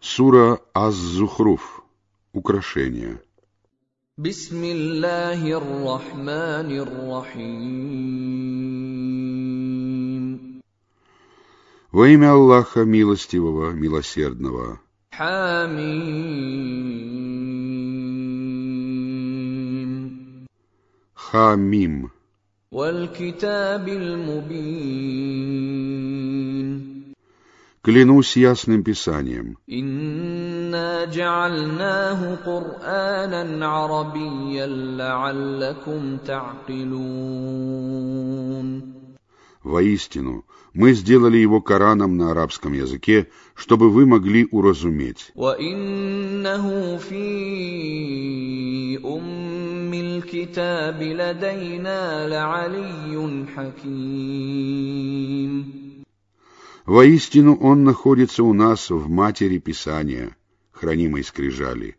Сура Аз-Зухруф. Украшение. بسم الله الرحمن الرحيم Во имя Аллаха Милостивого, Милосердного. حميم Хамим. والكتاب المبين Клянусь ясным писанием. إنا جعلناه قرآنا عربيا لعلكم تعقلون Воистину, мы сделали его Кораном на арабском языке, чтобы вы могли уразуметь. وإنه في أم الكتاب لدينا لعلي حكيم Воистину, он находится у нас в матери Писания, хранимой скрижали.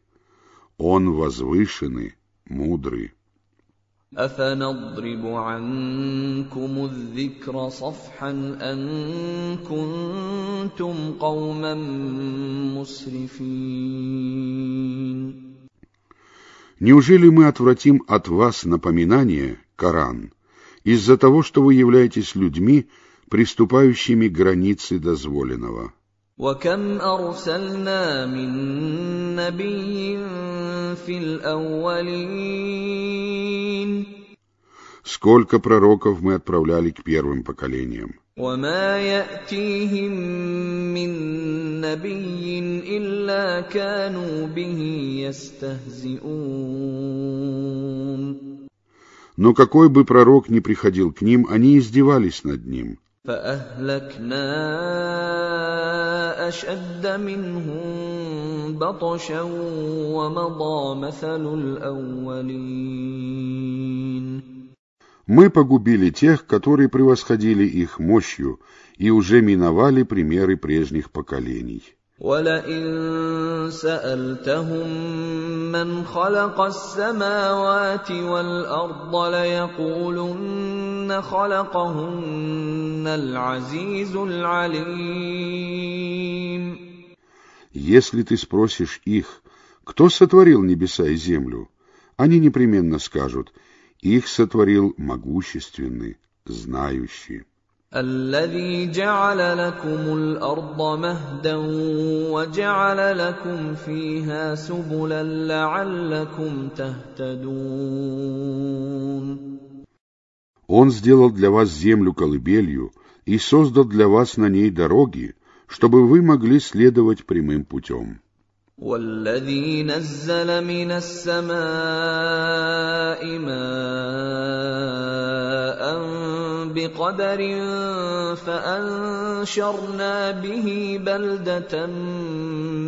Он возвышенный, мудрый. أفنضرب عنكم الذكر صفحا أن كنتم قوما مسرفين Неужели мы отвратим от вас напоминание, Коран, из-за того, что вы являетесь людьми, приступающими к границе дозволенного? وكم أرسلنا من نبي في الأولين Сколько пророков мы отправляли к первым поколениям? وما يأتيهم من نبي إلا كانوا به يستهزئون Но какой бы пророк ни приходил к ним, они издевались над ним. – فأهلكنا أشد منهم بطشا ومضى مثل الأولين Мы погубили тех, которые превосходили их мощью, и уже миновали примеры прежних поколений. ولئن سألتهم من خلق السماوات والأرض ليقولن خلقهن العزيز العليم Если ты спросишь их, кто сотворил небеса и землю, они непременно скажут, их сотворил могущественный, знающий. الذي جعل لكم الأرض مهدا وجعل لكم فيها سبلا لعلكم تهتدون Он сделал для вас землю колыбелью и создал для вас на ней дороги, чтобы вы могли следовать прямым путем. والذي نزل من السماء ماء بقدر فأنشرنا به بلدة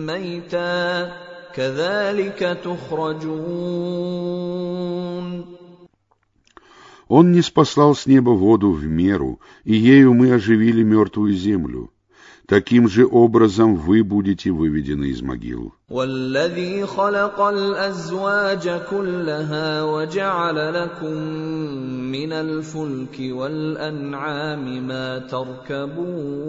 ميتا كذلك تخرجون Он не спаслал с неба воду в меру, и ею мы оживили мертвую землю. Таким же образом вы будете выведены из могил. والذي خلق الأزواج كلها وجعل لكم من الفلك والأنعام ما تركبون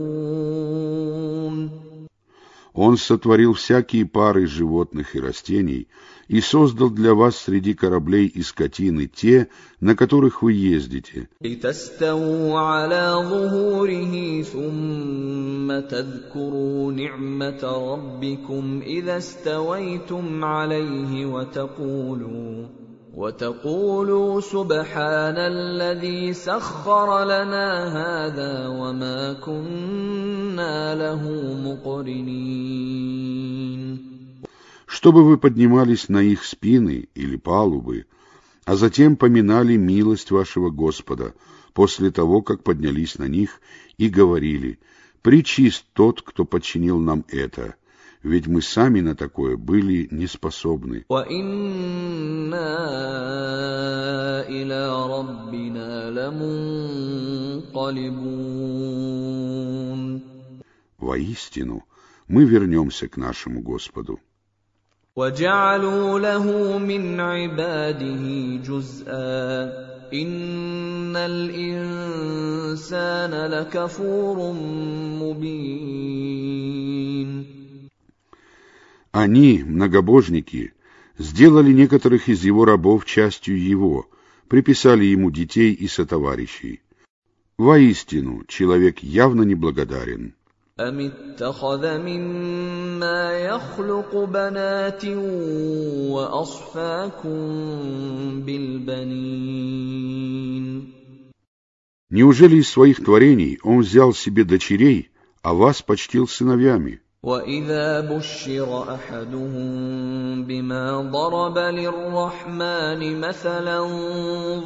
Он сотворил всякие пары животных и растений и создал для вас среди кораблей и скотины те, на которых вы ездите, لتستووا على ظهوره ثم تذكروا نعمة ربكم إذا استويتم عليه وتقولوا وتقولوا سبحان الذي سخر لنا هذا وما كنا له مقرنين чтобы вы поднимались на их спины или палубы, а затем поминали милость вашего Господа после того, как поднялись на них и говорили «Причист тот, кто подчинил нам это» ведь мы сами на такое были неспособны. Воистину, мы вернемся к нашему Господу. وجعلوا له من عباده جزءا إن الإنسان لكفور مبين Они, многобожники, сделали некоторых из его рабов частью его, приписали ему детей и сотоварищей. Воистину, человек явно неблагодарен. أم اتخذ مما يخلق بنات وأصفاكم بالبنين Неужели из своих творений он взял себе дочерей, а вас почтил сыновьями? واذا بشر احدهم بما ضرب للرحمن مثلا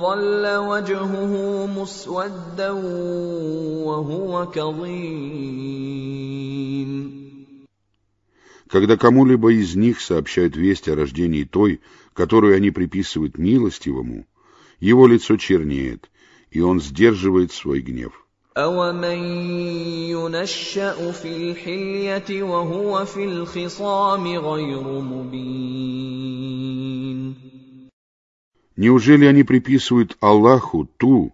ظل وجهه مسودا وهو كظيم Когда кому-либо из них сообщают весть о рождении той, которую они приписывают милостивому, его лицо чернеет, и он сдерживает свой гнев. أَوَمَن يُنَشَّأُ فِي الْحِلْيَةِ وَهُوَ فِي الْخِصَامِ غَيْرُ مُبِينٍ Неужели они приписывают Аллаху ту,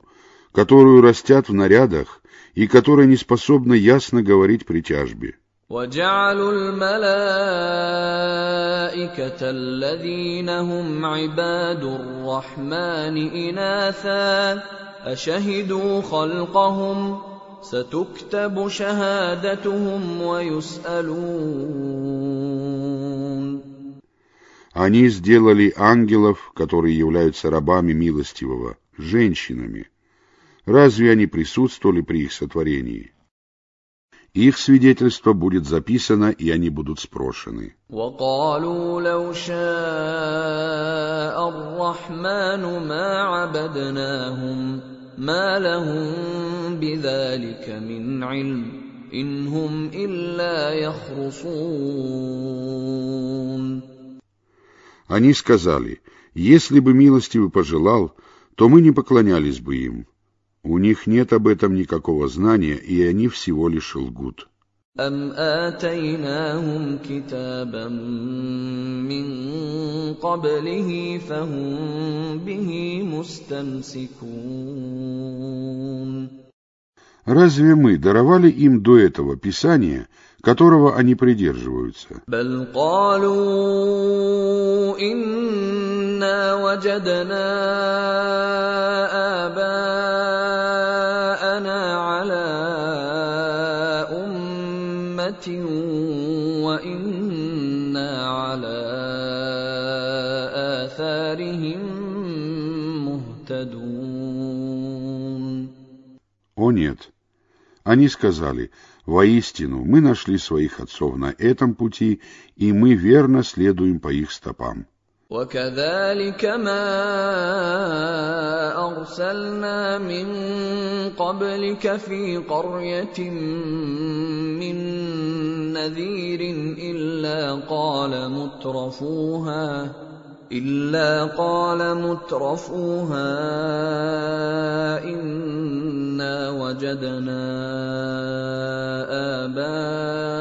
которую растят в нарядах и которая не способна ясно говорить при тяжбе? وجعلوا الملائكة الذين هم عباد الرحمن إناثا أشهدوا خلقهم ستكتب شهادتهم ويسألون Они сделали ангелов, которые являются рабами милостивого, женщинами. Разве они присутствовали при их сотворении? Их свидетельство будет записано, и они будут спрошены. وقالوا لو شاء الرحمن ما عبدناهم ما لهم بذلك من علم إن هم إلا يخرصون Они сказали, если бы милостивый пожелал, то мы не поклонялись бы им. У них нет об этом никакого знания, и они всего лишь лгут. أم آتيناهم كتابا من قبله فهم به مستمسكون Разве мы даровали им до этого Писание, которого они придерживаются? بل قالوا إنا وجدنا آباءنا وإنا على آثارهم مهتدون О нет! Они сказали, воистину, мы нашли своих отцов на этом пути, и мы верно следуем по их стопам. وكذلك ما أرسلنا من قبلك في قرية من نذير إلا قال مترفوها إلا قال مترفوها إنا وجدنا آباءنا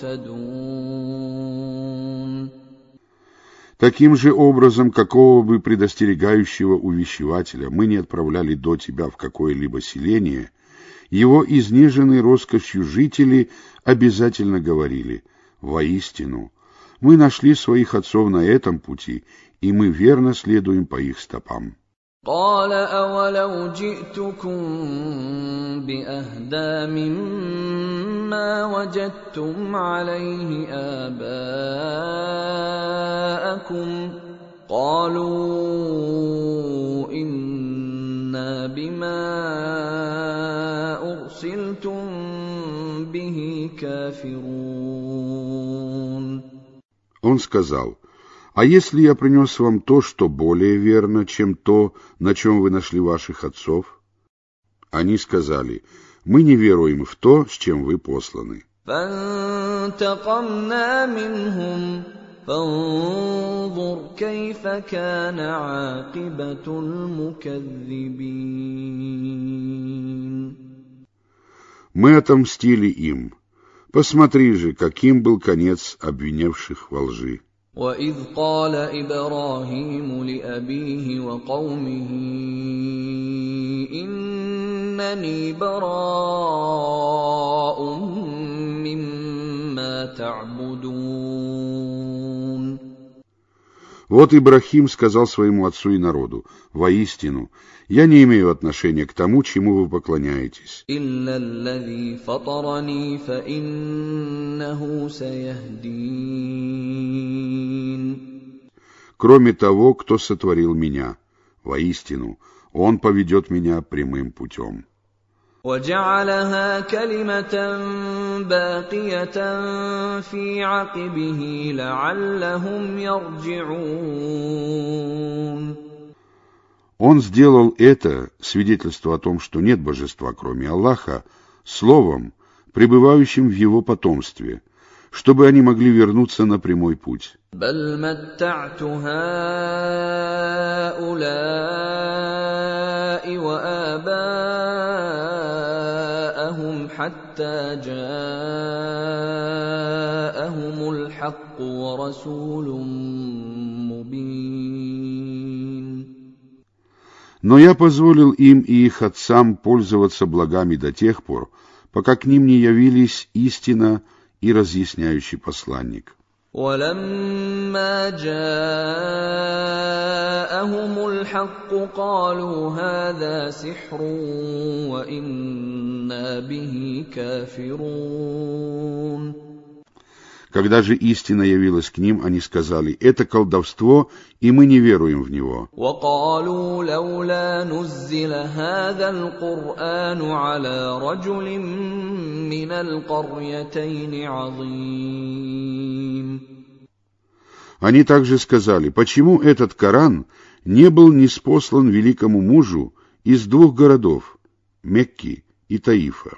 مقتدون Таким же образом, какого бы предостерегающего увещевателя мы не отправляли до тебя в какое-либо селение, его изнеженные роскошью жители обязательно говорили «Воистину, мы нашли своих отцов на этом пути, и мы верно следуем по их стопам». قال أولو جئتكم بأهدى مما وجدتم عليه آباءكم قالوا إنا بما أرسلتم به كافرون Он сказал, А если я принес вам то, что более верно, чем то, на чем вы нашли ваших отцов? Они сказали, мы не веруем в то, с чем вы посланы. Мы отомстили им. Посмотри же, каким был конец обвинявших во лжи. وَإِذْ قَالَ إِبْرَاهِيمُ لِأَبِيهِ وَقَوْمِهِ إِنَّنِي بَرَاءٌ مِّمَّا تَعْبُدُونَ Вот Ибрахим сказал своему отцу и народу, «Воистину, я не имею отношения к тому, чему вы поклоняетесь». «Кроме того, кто сотворил меня, воистину, он поведет меня прямым путем». وجعلها كلمة باقية في عقبه لعلهم يرجعون Он сделал это, свидетельство о том, что нет божества, кроме Аллаха, словом, пребывающим в его потомстве, чтобы они могли вернуться на прямой путь. حتى جاءهم الحق ورسول مبين Но я позволил им и их отцам пользоваться благами до тех пор, пока к ним не явились истина и разъясняющий посланник. ولما جاءهم الحق قالوا هذا سحر وإنا به كافرون. Когда же истина явилась к ним, они сказали, это колдовство, и мы не веруем в него. Они также сказали, почему этот Коран не был неспослан великому мужу из двух городов, Мекки и Таифа.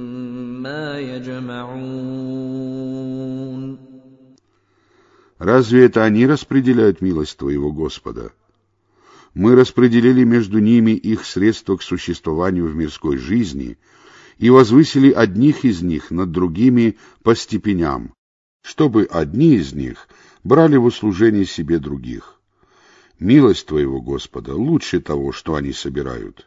يجمعون Разве это они распределяют милость Твоего Господа? Мы распределили между ними их средства к существованию в мирской жизни и возвысили одних из них над другими по степеням, чтобы одни из них брали в услужение себе других. Милость Твоего Господа лучше того, что они собирают.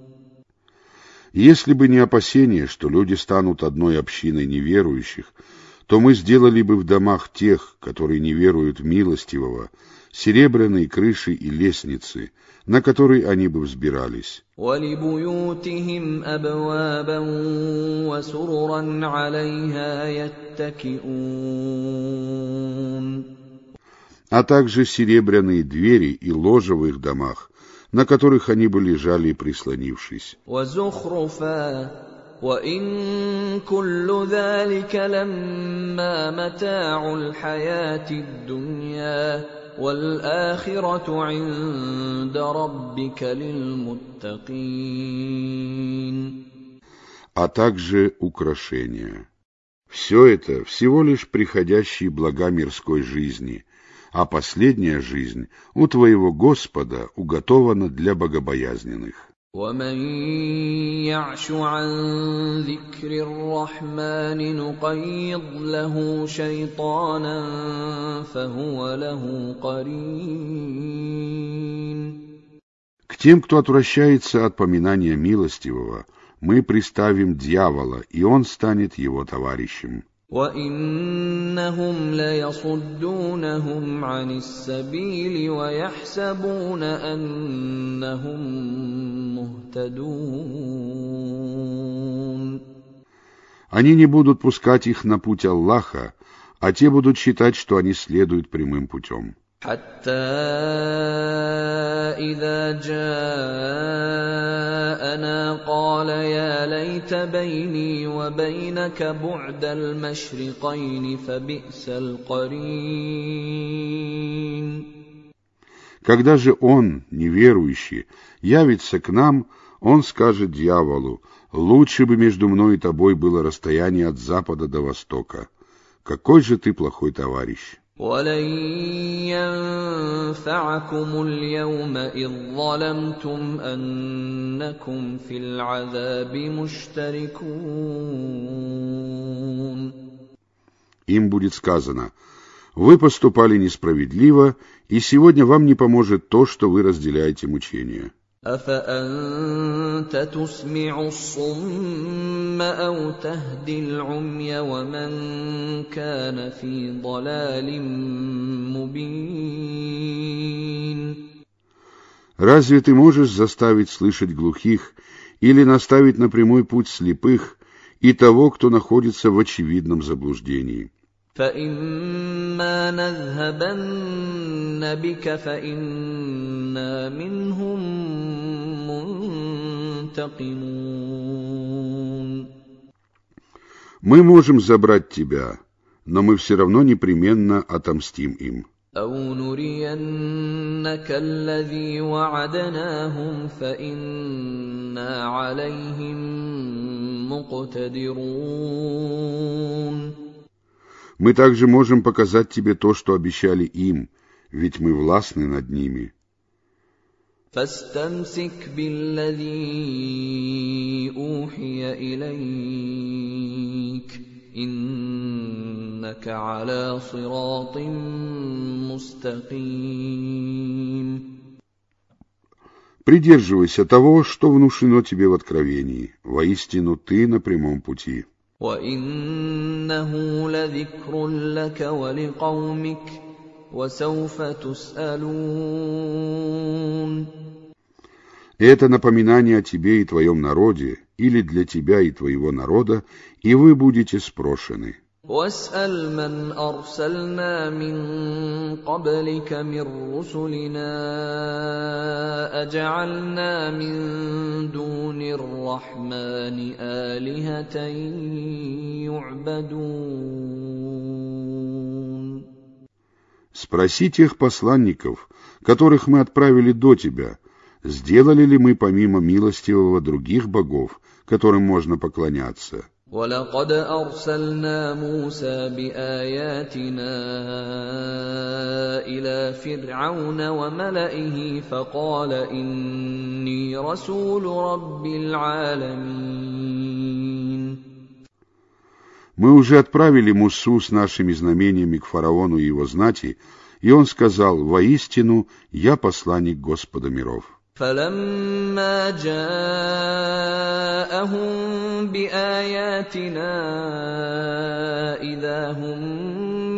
Если бы не опасение, что люди станут одной общиной неверующих, то мы сделали бы в домах тех, которые не веруют милостивого, серебряные крыши и лестницы, на которые они бы взбирались. А также серебряные двери и ложа в их домах, на которых они бы лежали, прислонившись. А также украшения. Все это всего лишь приходящие блага мирской жизни – а последняя жизнь у твоего Господа уготована для богобоязненных. ومن يعش عن ذكر الرحمن نقيض له شيطانا فهو له قرين К тем, кто отвращается от поминания милостивого, мы приставим дьявола, и он станет его товарищем. وانهم ليصدونهم عن السبيل ويحسبون انهم مهتدون Они не будут пускать их на путь Аллаха, а те будут считать, что они следуют прямым путем. حتى اذا جاءنا قال يا ليت بيني وبينك بعد المشرقين فبئس القرين Когда же он, неверующий, явится к нам, он скажет дьяволу, лучше бы между мной и тобой было расстояние от запада до востока. Какой же ты плохой товарищ! ولن ينفعكم اليوم اذ ظلمتم انكم في العذاب مشتركون Им будет сказано, вы поступали несправедливо, и сегодня вам не поможет то, что вы разделяете мучения. افانت تسمع الصم او تهدي العمي ومن كان في ضلال مبين Разве ты можешь заставить слышать глухих или наставить на прямой путь слепых и того, кто находится в очевидном заблуждении? فإما نذهبن بك فإنا منهم منتقمون Мы можем забрать тебя, но мы все равно непременно отомстим им. أو نرينك الذي وعدناهم فإنا عليهم مقتدرون Мы также можем показать тебе то, что обещали им, ведь мы властны над ними. فاستمسك بالذي اوحي اليك انك على صراط مستقيم Придерживайся того, что внушено тебе в откровении. Воистину ты на прямом пути. وانه لذكر لك ولقومك وسوف تسالون Это напоминание о тебе и твоем народе, или для тебя и твоего народа, и вы будете спрошены. واسال من ارسلنا من قبلك من رسلنا اجعلنا من دون الرحمن الهه يعبدون Спроси тех посланников, которых мы отправили до тебя, сделали ли мы помимо милостивого других богов, которым можно поклоняться. ولقد ارسلنا موسى باياتنا الى فرعون وملئه فقال اني رسول رب العالمين Мы уже отправили Мусу с нашими знамениями к фараону и его знати, и он сказал, «Воистину, я посланник Господа миров». فلما جاءهم باياتنا اذا هم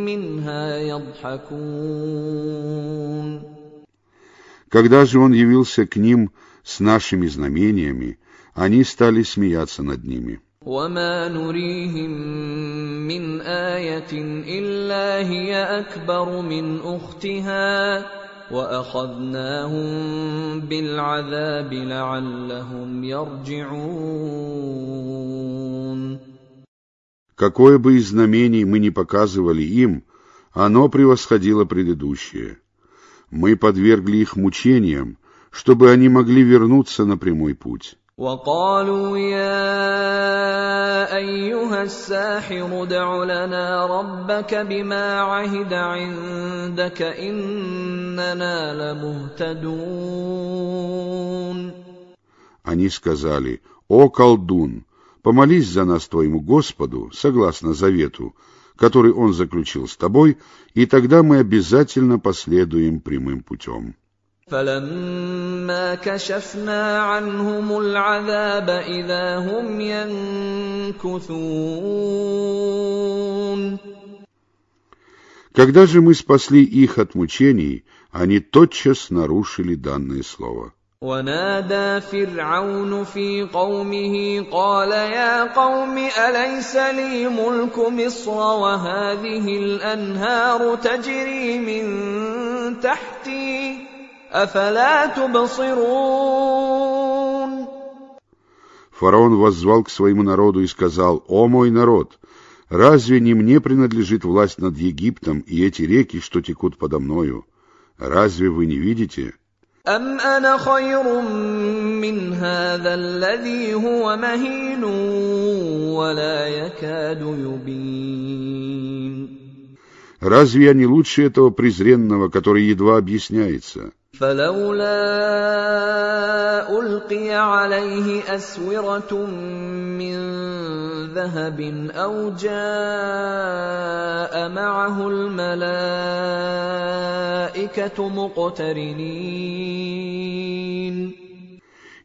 منها يضحكون Когда же он явился к ним с нашими знамениями, они стали смеяться над ними. وما نريهم من ايه الا هي اكبر من اختها واخذناهم بالعذاب لعلهم يرجعون Какое бы из знамений мы ни показывали им, оно превосходило предыдущее. Мы подвергли их мучениям, чтобы они могли вернуться на прямой путь. وقالوا يا ايها الساحر ادع لنا ربك بما عهد عندك اننا لمهتدون Они сказали, «О, колдун, помолись за нас твоему Господу, согласно завету, который он заключил с тобой, и тогда мы обязательно последуем прямым путем». فلما كشفنا عنهم العذاب اذا هم ينكثون Когда же мы спасли их от мучений, они тотчас нарушили данное слово. ونادى فرعون في قومه قال يا قوم اليس لي ملك مصر وهذه الانهار تجري من تحتي افلا تبصرون Фараон воззвал к своему народу и сказал, «О мой народ, разве не мне принадлежит власть над Египтом и эти реки, что текут подо мною? Разве вы не видите?» أم أنا خير من هذا الذي هو مهين ولا يكاد يبين Разве я не лучше этого презренного, который едва объясняется? فلولا ألقي عليه أسورة من ذهب أو جاء معه الملائكة مقترنين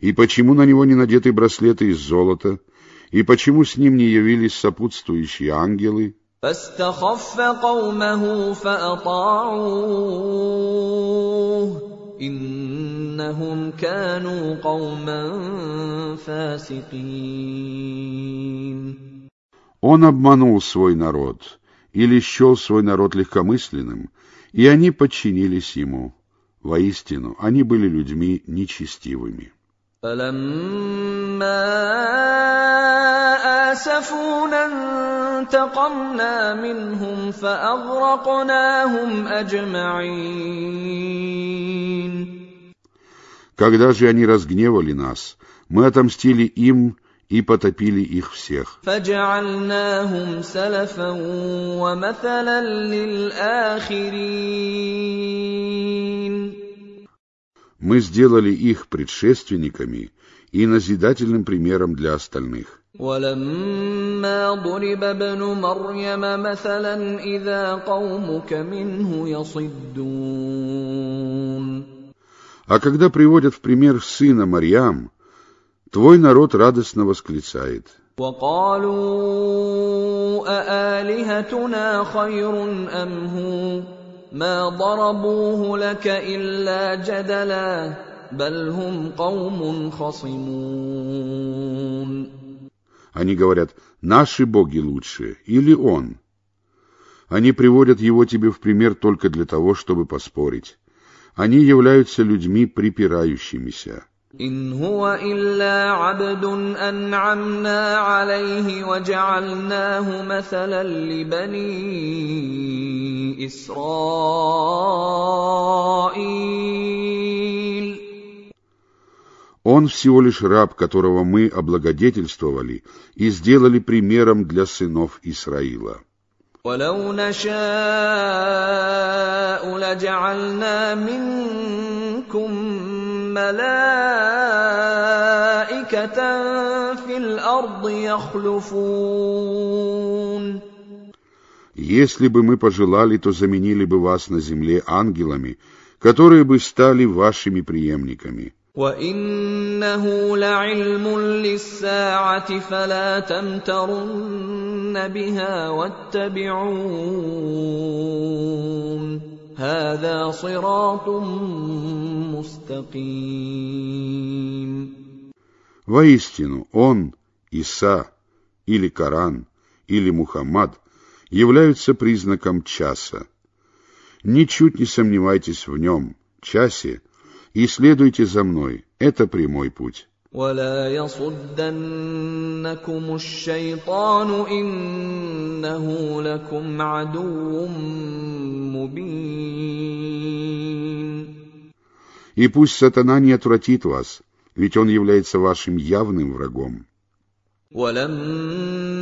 И почему на него не надеты браслеты из золота? И почему с ним не явились сопутствующие ангелы? فاستخف قومه فأطاعوه إنهم كانوا قوما فاسقين Он обманул свой народ или счел свой народ легкомысленным, и они подчинились ему. Воистину, они были людьми нечестивыми. فلما آسفونا انتقمنا منهم فأغرقناهم أجمعين Когда же они разгневали нас, мы отомстили им и потопили их всех. فجعلناهم سلفا ومثلا للآخرين Мы сделали их предшественниками и назидательным примером для остальных. ولما ضرب ابن مريم مثلا إذا قومك منه يصدون А когда приводят в пример сына Марьям, твой народ радостно восклицает. وقالوا أآلهتنا خير أم هو ما ضربوه لك إلا جدلا بل هم قوم خصمون Они говорят, наши боги лучше, или он. Они приводят его тебе в пример только для того, чтобы поспорить. Они являются людьми припирающимися. إن هو إلا عبد أنعمنا عليه وجعلناه مثلا لبني إسرائيل Он всего лишь раб, которого мы облагодетельствовали и сделали примером для сынов Исраила. ولو نشاء لجعلنا منكم ملائكة في الأرض يخلفون Если бы мы пожелали, то заменили бы вас на земле ангелами, которые бы стали вашими преемниками. وإنه لعلم للساعة فلا تمترن بها واتبعون هذا صراط مستقيم Воистину, он, Иса, или Коран, или Мухаммад являются признаком часа. Ничуть не сомневайтесь в нем, часе, и следуйте за мной. – Это прямой путь. ولا يصدنكم الشيطان إنه لكم عدو مبين И пусть сатана не отвратит вас, ведь он является вашим явным врагом. ولما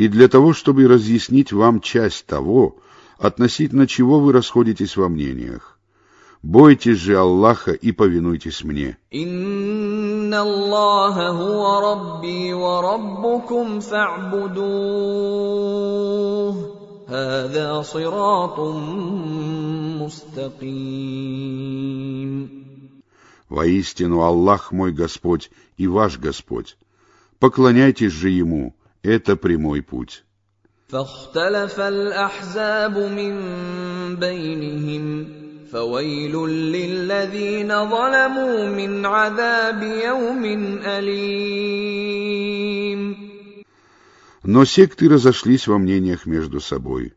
и для того, чтобы разъяснить вам часть того, относительно чего вы расходитесь во мнениях. Бойтесь же Аллаха и повинуйтесь мне. Инна Аллаха хуа рабби ва раббукум фа'будух. Хаза сиратун мустаким. Воистину Аллах мой Господь и ваш Господь. Поклоняйтесь же Ему, это прямой путь. فاختلف الأحزاب من بينهم فويل للذين ظلموا من عذاب يوم أليم Но секты разошлись во мнениях между собой.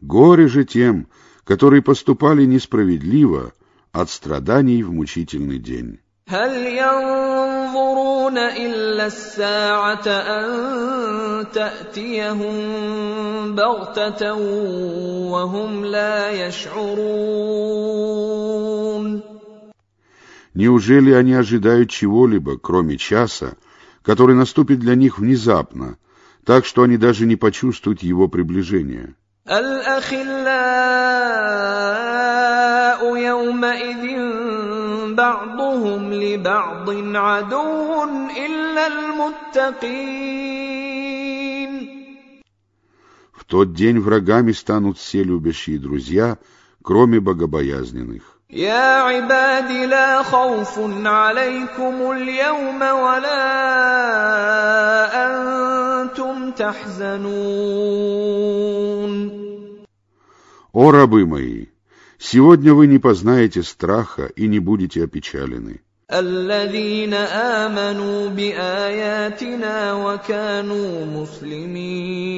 Горе же тем, которые поступали несправедливо от страданий в мучительный день. هل ينظرون إلا الساعة أن تأتيهم بغتة وهم لا يشعرون Неужели они ожидают чего-либо, кроме часа, который наступит для них внезапно, так что они даже не почувствуют его приближения? الأخلاء يومئذ بعضهم لبعض عدو إلا المتقين В тот день врагами станут все любящие друзья, кроме богобоязненных. يا عباد لا خوف عليكم اليوم ولا أنتم تحزنون О рабы мои, сегодня вы не познаете страха и не будете опечалены. الذين آمنوا بآياتنا وكانوا مسلمين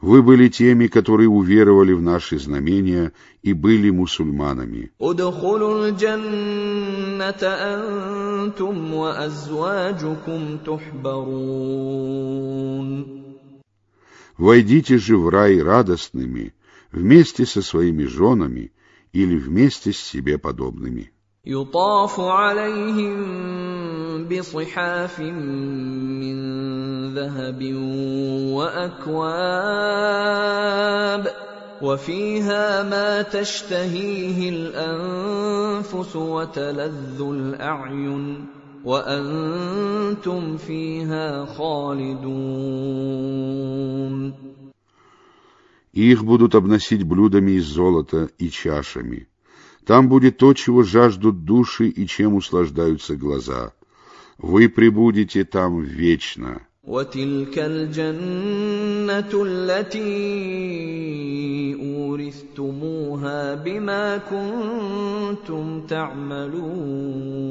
Вы были теми, которые уверовали в наши знамения и были мусульманами. ادخلوا الجنة أنتم وأزواجكم تحبرون Войдите же в рай радостными, вместе со своими женами или вместе с себе подобными. يطاف عليهم بصحاف من ذهب واكواب وفيها ما تشتهيه الانفس وتلذ الاعين وانتم فيها خالدون Их будут обносить блюдами из золота и чашами. Там будет то, чего жаждут души и чем услаждаются глаза. Вы пребудете там вечно. وتلك الجنة التي أورثتموها بما كنتم تعملون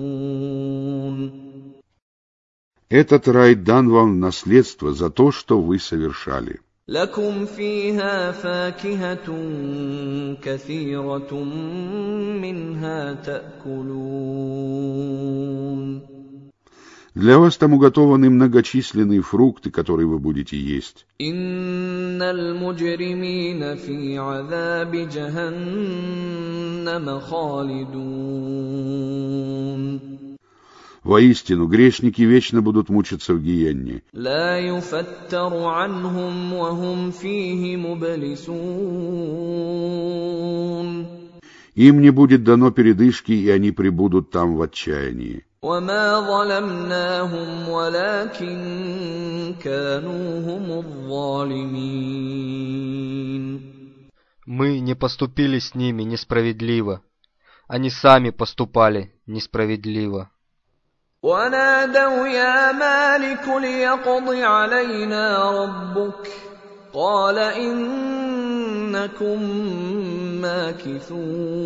Этот рай дан вам в наследство за то, что вы совершали. لكم فيها فاكهة كثيرة منها تأكلون Для вас там уготованы многочисленные фрукты, которые вы будете есть. Воистину, грешники вечно будут мучиться в гиенне. Им не будет дано передышки, и они пребудут там в отчаянии. Мы не поступили с ними несправедливо. Они сами поступали несправедливо. ونادوا يا مالك ليقض علينا ربك قال إنكم ماكثون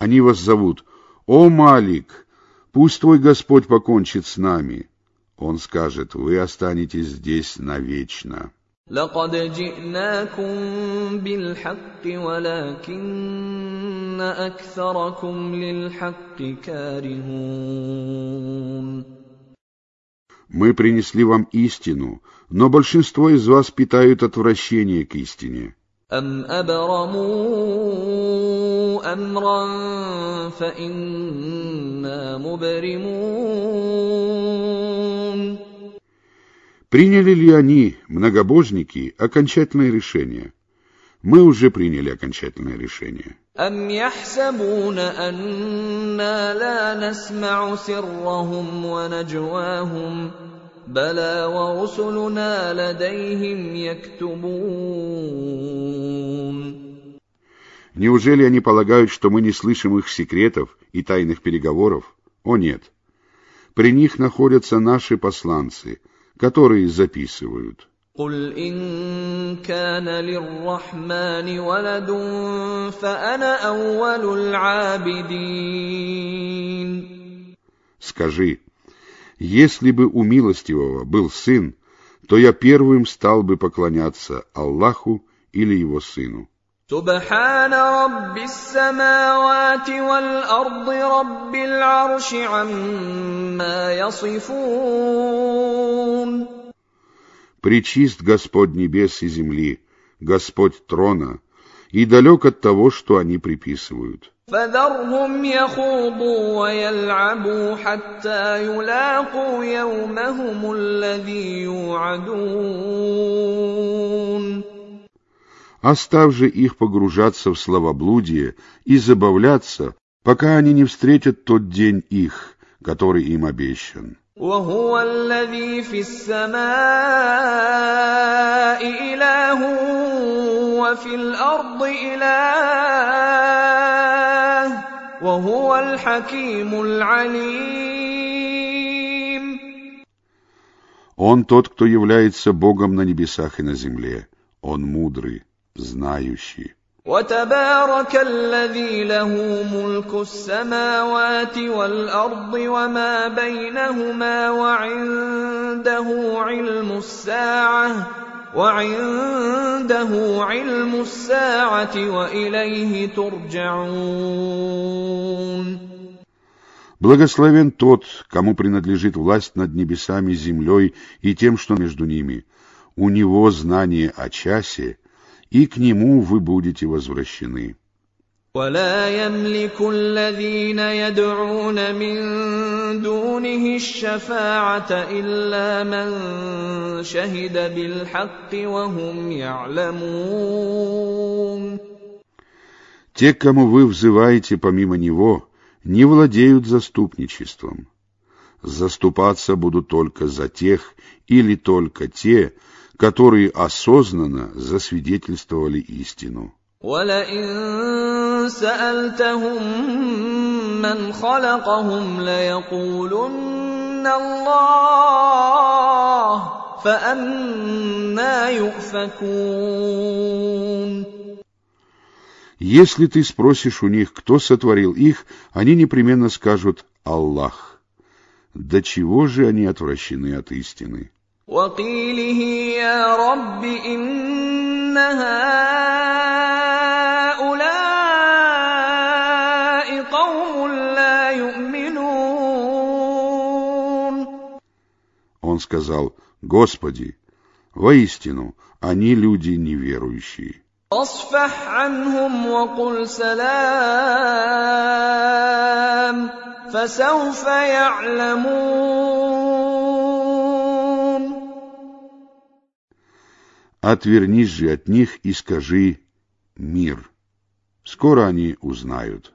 Они вас зовут «О, Малик, пусть твой Господь покончит с нами». Он скажет «Вы останетесь здесь навечно». لقد جئناكم بالحق ولكن أكثركم للحق كارهون Мы принесли вам истину, но большинство из вас питают отвращение к истине. أم أبرموا امرا فانا مبرمون Приняли ли они, многобожники, окончательное решение? Мы уже приняли окончательное решение. أم يحسبون أنا لا نسمع سرهم ونجواهم بلى ورسلنا لديهم يكتبون Неужели они полагают, что мы не слышим их секретов и тайных переговоров? О нет. При них находятся наши посланцы, которые записывают. قل إن كان للرحمن ولد فأنا أول العابدين Скажи, если бы у милостивого был сын, то я первым стал бы поклоняться Аллаху или его сыну. سبحان رب السماوات والأرض رب العرش عما يصفون Пречист Господь небес и земли, Господь трона, и далек от того, что они приписывают. فذرهم يخوضوا ويلعبوا حتى يلاقوا يومهم الذي يوعدون Оставь же их погружаться в словоблудие и забавляться, пока они не встретят тот день их, который им обещан. وهو الذي في السماء إله وفي الأرض إله وهو الحكيم العليم Он тот, кто является Богом на небесах и на земле. Он мудрый, знающий. وتبارك الذي له ملك السماوات والارض وما بينهما وعنده علم الساعه وعنده علم الساعه واليه ترجعون Благословен тот, кому принадлежит власть над небесами, землей и тем, что между ними. У него знание о часе, и к нему вы будете возвращены. ولا يملك الذين يدعون من دونه الشفاعة إلا من شهد بالحق وهم يعلمون Те, кому вы взываете помимо него, не владеют заступничеством. Заступаться будут только за тех или только те, которые осознанно засвидетельствовали истину. ولئن سألتهم من خلقهم ليقولن الله فأنا يؤفكون Если ты спросишь у них, кто сотворил их, они непременно скажут «Аллах». До чего же они отвращены от истины? وقيله يا رب إن هؤلاء قوم لا يؤمنون Он сказал «Господи, воистину, они люди неверующие». فاصفح عنهم وقل سلام فسوف يعلمون Отвернись же от них и скажи «Мир». Скоро они узнают.